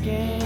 again.